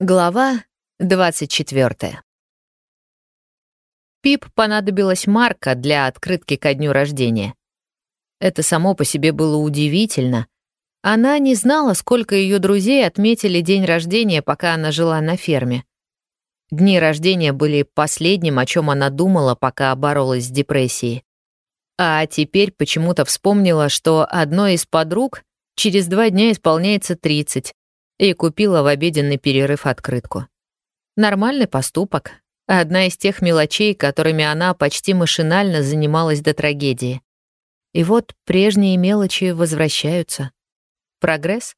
Глава 24. Пип понадобилась марка для открытки ко дню рождения. Это само по себе было удивительно. Она не знала, сколько ее друзей отметили день рождения, пока она жила на ферме. Дни рождения были последним, о чем она думала, пока боролась с депрессией. А теперь почему-то вспомнила, что одной из подруг через два дня исполняется 30, и купила в обеденный перерыв открытку. Нормальный поступок. Одна из тех мелочей, которыми она почти машинально занималась до трагедии. И вот прежние мелочи возвращаются. Прогресс?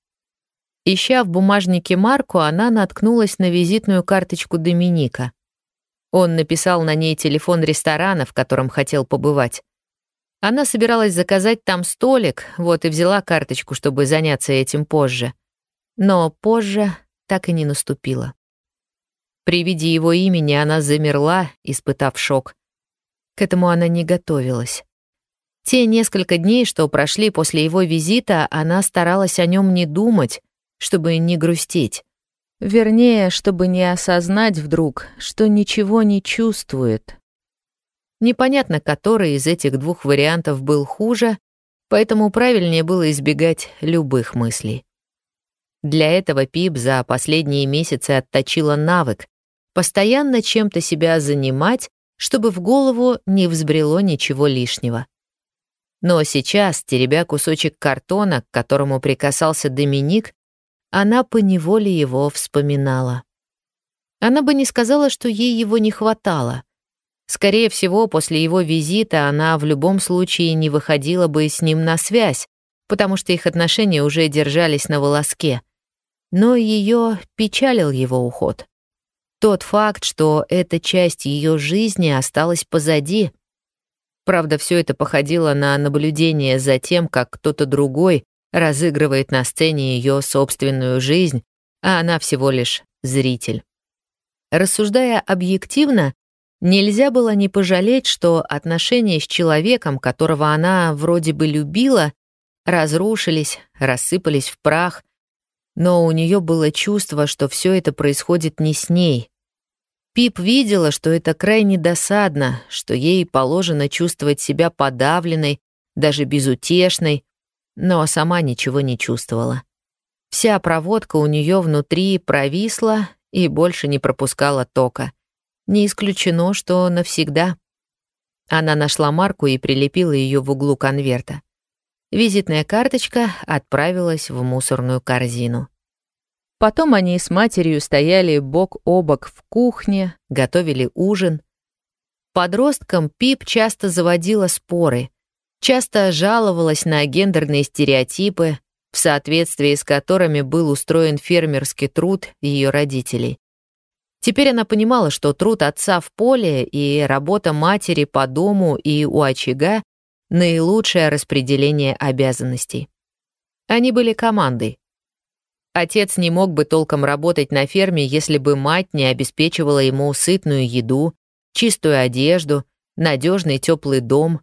Ища в бумажнике марку, она наткнулась на визитную карточку Доминика. Он написал на ней телефон ресторана, в котором хотел побывать. Она собиралась заказать там столик, вот и взяла карточку, чтобы заняться этим позже. Но позже так и не наступило. При виде его имени она замерла, испытав шок. К этому она не готовилась. Те несколько дней, что прошли после его визита, она старалась о нем не думать, чтобы не грустить. Вернее, чтобы не осознать вдруг, что ничего не чувствует. Непонятно, который из этих двух вариантов был хуже, поэтому правильнее было избегать любых мыслей. Для этого Пип за последние месяцы отточила навык постоянно чем-то себя занимать, чтобы в голову не взбрело ничего лишнего. Но сейчас, теребя кусочек картона, к которому прикасался Доминик, она поневоле его вспоминала. Она бы не сказала, что ей его не хватало. Скорее всего, после его визита она в любом случае не выходила бы с ним на связь, потому что их отношения уже держались на волоске но ее печалил его уход. Тот факт, что эта часть ее жизни осталась позади. Правда, все это походило на наблюдение за тем, как кто-то другой разыгрывает на сцене ее собственную жизнь, а она всего лишь зритель. Рассуждая объективно, нельзя было не пожалеть, что отношения с человеком, которого она вроде бы любила, разрушились, рассыпались в прах, но у нее было чувство, что все это происходит не с ней. Пип видела, что это крайне досадно, что ей положено чувствовать себя подавленной, даже безутешной, но сама ничего не чувствовала. Вся проводка у нее внутри провисла и больше не пропускала тока. Не исключено, что навсегда. Она нашла марку и прилепила ее в углу конверта. Визитная карточка отправилась в мусорную корзину. Потом они с матерью стояли бок о бок в кухне, готовили ужин. Подросткам Пип часто заводила споры, часто жаловалась на гендерные стереотипы, в соответствии с которыми был устроен фермерский труд ее родителей. Теперь она понимала, что труд отца в поле и работа матери по дому и у очага наилучшее распределение обязанностей. Они были командой. Отец не мог бы толком работать на ферме, если бы мать не обеспечивала ему сытную еду, чистую одежду, надежный теплый дом.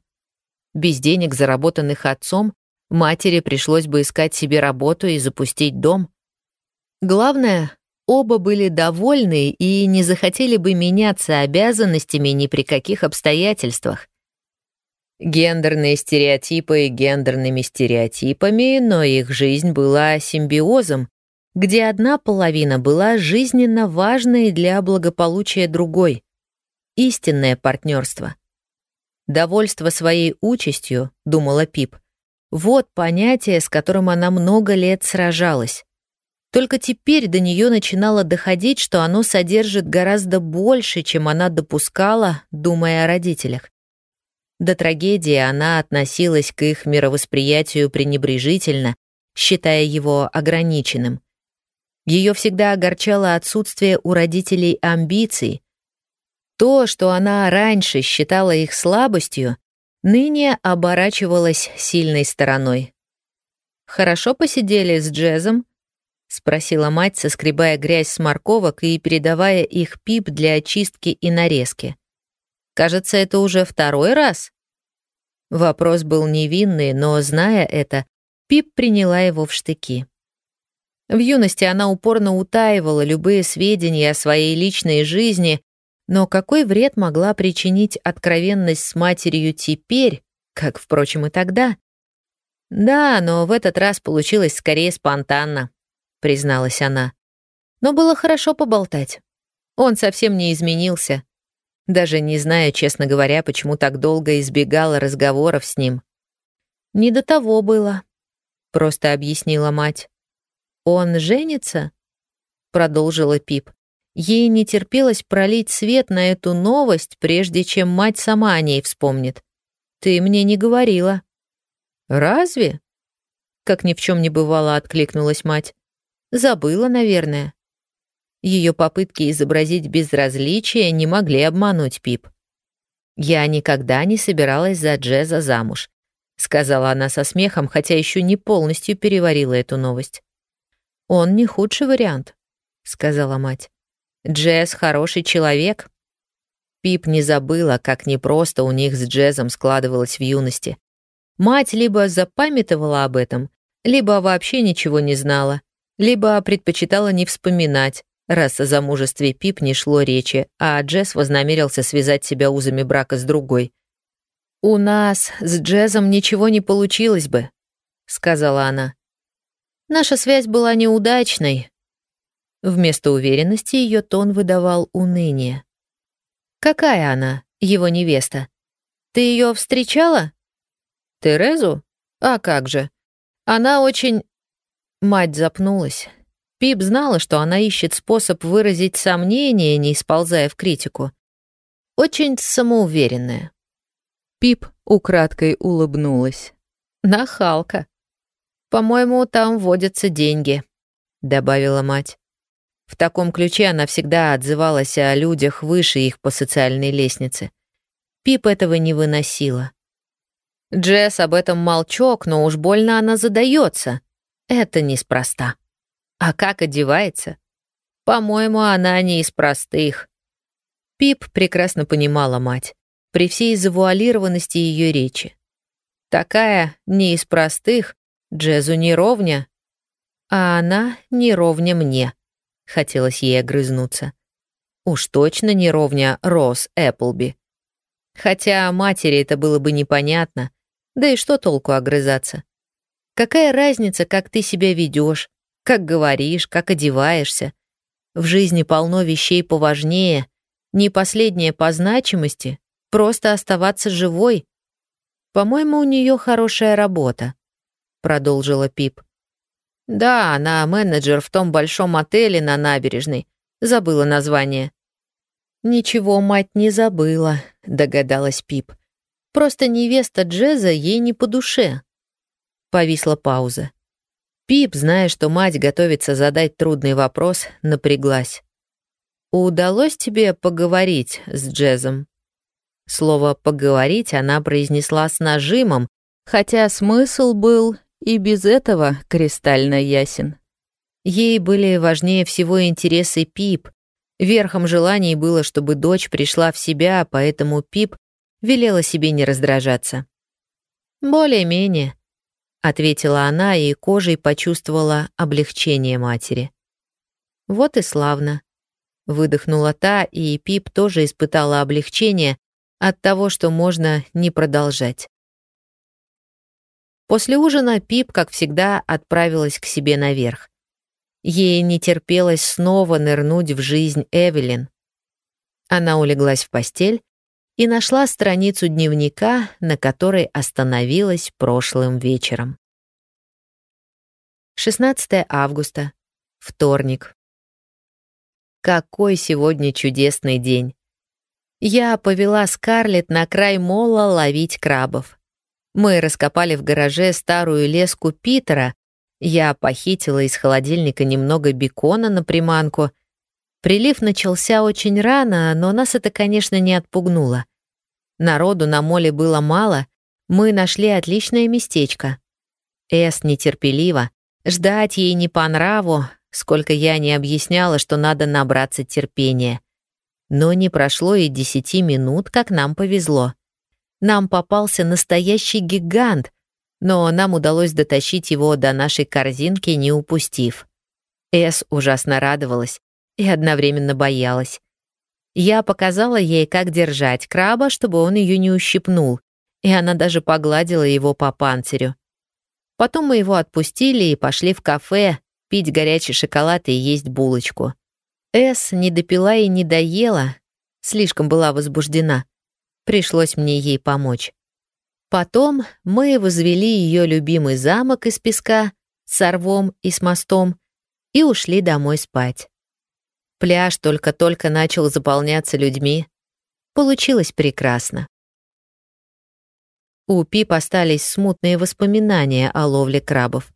Без денег, заработанных отцом, матери пришлось бы искать себе работу и запустить дом. Главное, оба были довольны и не захотели бы меняться обязанностями ни при каких обстоятельствах. Гендерные стереотипы гендерными стереотипами, но их жизнь была симбиозом, где одна половина была жизненно важной для благополучия другой. Истинное партнерство. Довольство своей участью, думала Пип, вот понятие, с которым она много лет сражалась. Только теперь до нее начинало доходить, что оно содержит гораздо больше, чем она допускала, думая о родителях. До трагедии она относилась к их мировосприятию пренебрежительно, считая его ограниченным. Ее всегда огорчало отсутствие у родителей амбиций. То, что она раньше считала их слабостью, ныне оборачивалось сильной стороной. «Хорошо посидели с Джезом?» — спросила мать, соскребая грязь с морковок и передавая их пип для очистки и нарезки. Кажется, это уже второй раз. Вопрос был невинный, но, зная это, Пип приняла его в штыки. В юности она упорно утаивала любые сведения о своей личной жизни, но какой вред могла причинить откровенность с матерью теперь, как, впрочем, и тогда? Да, но в этот раз получилось скорее спонтанно, призналась она. Но было хорошо поболтать. Он совсем не изменился. Даже не знаю, честно говоря, почему так долго избегала разговоров с ним. Не до того было, просто объяснила мать. «Он женится?» — продолжила Пип. Ей не терпелось пролить свет на эту новость, прежде чем мать сама о ней вспомнит. «Ты мне не говорила». «Разве?» Как ни в чем не бывало, откликнулась мать. «Забыла, наверное». Ее попытки изобразить безразличие не могли обмануть Пип. «Я никогда не собиралась за Джеза замуж», — сказала она со смехом, хотя еще не полностью переварила эту новость. «Он не худший вариант», — сказала мать. «Джесс хороший человек». Пип не забыла, как непросто у них с Джезом складывалось в юности. Мать либо запамятовала об этом, либо вообще ничего не знала, либо предпочитала не вспоминать, раз о замужестве Пип не шло речи, а Джесс вознамерился связать себя узами брака с другой. «У нас с Джезом ничего не получилось бы», — сказала она. Наша связь была неудачной. Вместо уверенности ее тон выдавал уныние. Какая она, его невеста? Ты ее встречала? Терезу? А как же? Она очень... Мать запнулась. Пип знала, что она ищет способ выразить сомнение, не сползая в критику. Очень самоуверенная. Пип украдкой улыбнулась. Нахалка. «По-моему, там водятся деньги», — добавила мать. В таком ключе она всегда отзывалась о людях выше их по социальной лестнице. Пип этого не выносила. Джесс об этом молчок, но уж больно она задается. Это неспроста. А как одевается? По-моему, она не из простых. Пип прекрасно понимала мать, при всей завуалированности ее речи. Такая не из простых, Джезу не ровня, а она не ровня мне. Хотелось ей огрызнуться. Уж точно не ровня Рос Эпплби. Хотя матери это было бы непонятно, да и что толку огрызаться? Какая разница, как ты себя ведешь, как говоришь, как одеваешься? В жизни полно вещей поважнее, не последнее по значимости, просто оставаться живой. По-моему, у нее хорошая работа продолжила Пип. Да, она менеджер в том большом отеле на набережной. Забыла название. Ничего мать не забыла, догадалась Пип. Просто невеста Джеза ей не по душе. Повисла пауза. Пип, зная, что мать готовится задать трудный вопрос, напряглась. «Удалось тебе поговорить с Джезом?» Слово «поговорить» она произнесла с нажимом, хотя смысл был и без этого кристально ясен. Ей были важнее всего интересы Пип. Верхом желаний было, чтобы дочь пришла в себя, поэтому Пип велела себе не раздражаться. «Более-менее», — ответила она и кожей почувствовала облегчение матери. «Вот и славно», — выдохнула та, и Пип тоже испытала облегчение от того, что можно не продолжать. После ужина Пип, как всегда, отправилась к себе наверх. Ей не терпелось снова нырнуть в жизнь Эвелин. Она улеглась в постель и нашла страницу дневника, на которой остановилась прошлым вечером. 16 августа. Вторник. Какой сегодня чудесный день. Я повела Скарлетт на край мола ловить крабов. Мы раскопали в гараже старую леску Питера. Я похитила из холодильника немного бекона на приманку. Прилив начался очень рано, но нас это, конечно, не отпугнуло. Народу на моле было мало, мы нашли отличное местечко. Эс нетерпеливо, ждать ей не по нраву, сколько я не объясняла, что надо набраться терпения. Но не прошло и десяти минут, как нам повезло. Нам попался настоящий гигант, но нам удалось дотащить его до нашей корзинки, не упустив. Эс ужасно радовалась и одновременно боялась. Я показала ей, как держать краба, чтобы он ее не ущипнул, и она даже погладила его по панцирю. Потом мы его отпустили и пошли в кафе пить горячий шоколад и есть булочку. Эс не допила и не доела, слишком была возбуждена. Пришлось мне ей помочь. Потом мы возвели ее любимый замок из песка с орвом и с мостом и ушли домой спать. Пляж только-только начал заполняться людьми. Получилось прекрасно. У Пип остались смутные воспоминания о ловле крабов.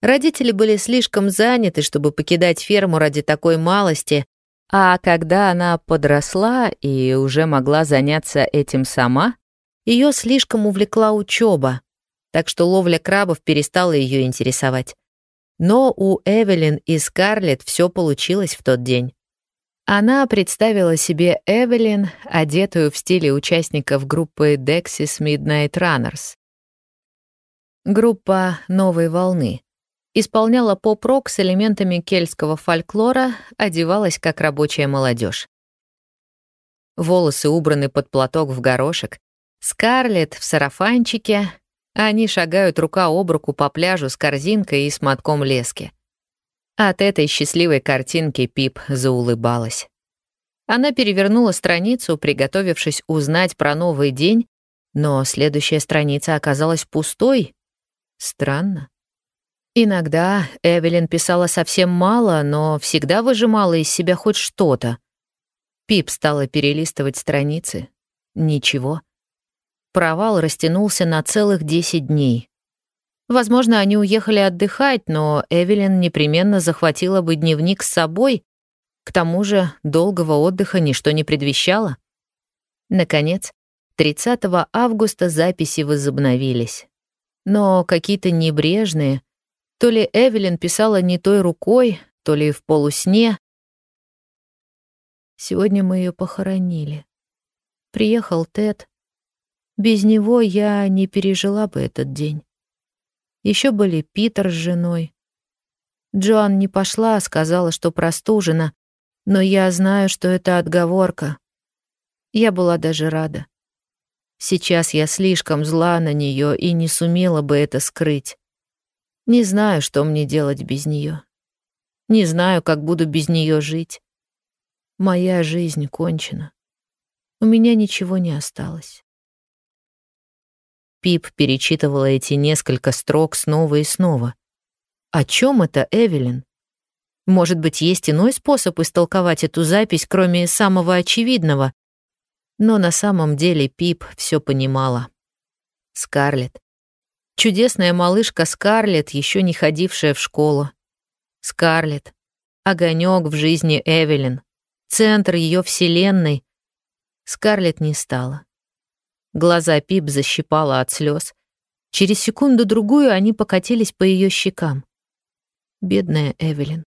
Родители были слишком заняты, чтобы покидать ферму ради такой малости, а когда она подросла и уже могла заняться этим сама, ее слишком увлекла учеба, так что ловля крабов перестала ее интересовать. Но у Эвелин и Скарлетт все получилось в тот день. Она представила себе Эвелин, одетую в стиле участников группы Dexys Midnight Runners. Группа «Новой волны» исполняла поп-рок с элементами кельтского фольклора, одевалась как рабочая молодежь. Волосы убраны под платок в горошек, Скарлетт в сарафанчике, они шагают рука об руку по пляжу с корзинкой и с мотком лески. От этой счастливой картинки Пип заулыбалась. Она перевернула страницу, приготовившись узнать про новый день, но следующая страница оказалась пустой. Странно. Иногда Эвелин писала совсем мало, но всегда выжимала из себя хоть что-то. Пип стала перелистывать страницы. Ничего. Провал растянулся на целых 10 дней. Возможно, они уехали отдыхать, но Эвелин непременно захватила бы дневник с собой. К тому же долгого отдыха ничто не предвещало. Наконец, 30 августа записи возобновились. Но какие-то небрежные. То ли Эвелин писала не той рукой, то ли в полусне. Сегодня мы ее похоронили. Приехал Тед. Без него я не пережила бы этот день. Еще были Питер с женой. Джоан не пошла, сказала, что простужена, но я знаю, что это отговорка. Я была даже рада. Сейчас я слишком зла на нее и не сумела бы это скрыть. Не знаю, что мне делать без нее. Не знаю, как буду без нее жить. Моя жизнь кончена. У меня ничего не осталось. Пип перечитывала эти несколько строк снова и снова. О чем это, Эвелин? Может быть, есть иной способ истолковать эту запись, кроме самого очевидного? Но на самом деле Пип все понимала. Скарлетт. Чудесная малышка Скарлетт, еще не ходившая в школу. Скарлетт. Огонек в жизни Эвелин. Центр ее вселенной. Скарлетт не стала. Глаза Пип защипала от слез. Через секунду-другую они покатились по ее щекам. Бедная Эвелин.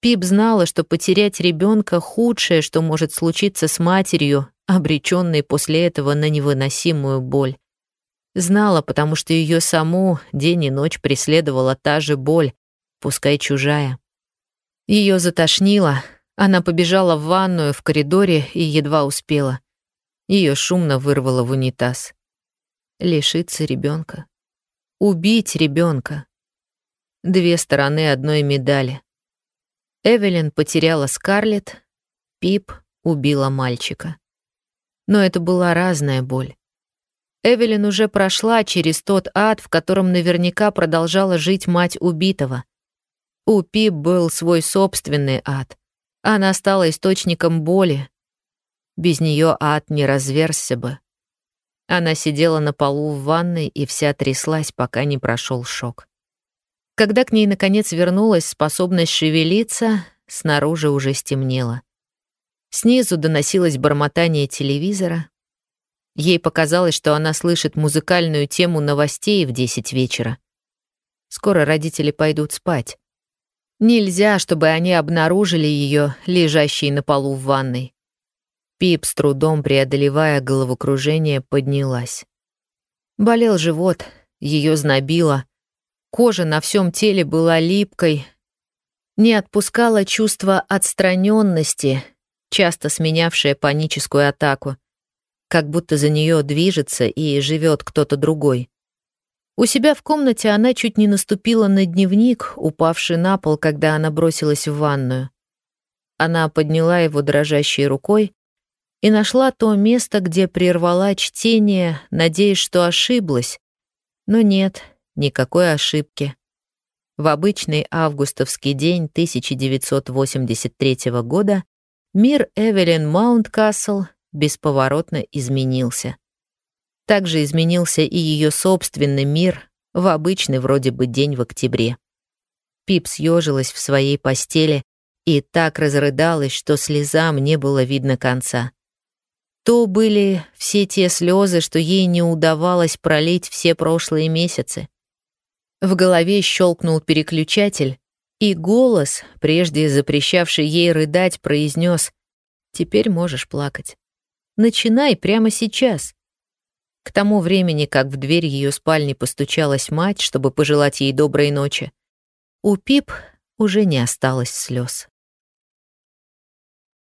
Пип знала, что потерять ребенка худшее, что может случиться с матерью, обреченной после этого на невыносимую боль. Знала, потому что ее саму день и ночь преследовала та же боль, пускай чужая. Ее затошнило, она побежала в ванную в коридоре и едва успела. Ее шумно вырвало в унитаз. Лишиться ребенка. Убить ребенка. Две стороны одной медали. Эвелин потеряла Скарлетт, Пип убила мальчика. Но это была разная боль. Эвелин уже прошла через тот ад, в котором наверняка продолжала жить мать убитого. У Пип был свой собственный ад. Она стала источником боли, без нее ад не разверзся бы. Она сидела на полу в ванной и вся тряслась, пока не прошел шок. Когда к ней наконец вернулась способность шевелиться, снаружи уже стемнело. Снизу доносилось бормотание телевизора. Ей показалось, что она слышит музыкальную тему новостей в десять вечера. Скоро родители пойдут спать. Нельзя, чтобы они обнаружили ее, лежащей на полу в ванной. Пип, с трудом преодолевая головокружение, поднялась. Болел живот, ее знобило. Кожа на всем теле была липкой. Не отпускало чувство отстраненности, часто сменявшее паническую атаку, как будто за нее движется и живет кто-то другой. У себя в комнате она чуть не наступила на дневник, упавший на пол, когда она бросилась в ванную. Она подняла его дрожащей рукой и нашла то место, где прервала чтение, надеясь, что ошиблась. Но нет, никакой ошибки. В обычный августовский день 1983 года мир Эвелин Маунткасл бесповоротно изменился. Также изменился и ее собственный мир в обычный вроде бы день в октябре. Пип съежилась в своей постели и так разрыдалась, что слезам не было видно конца. То были все те слезы, что ей не удавалось пролить все прошлые месяцы. В голове щелкнул переключатель, и голос, прежде запрещавший ей рыдать, произнес «Теперь можешь плакать. Начинай прямо сейчас». К тому времени, как в дверь ее спальни постучалась мать, чтобы пожелать ей доброй ночи, у Пип уже не осталось слез.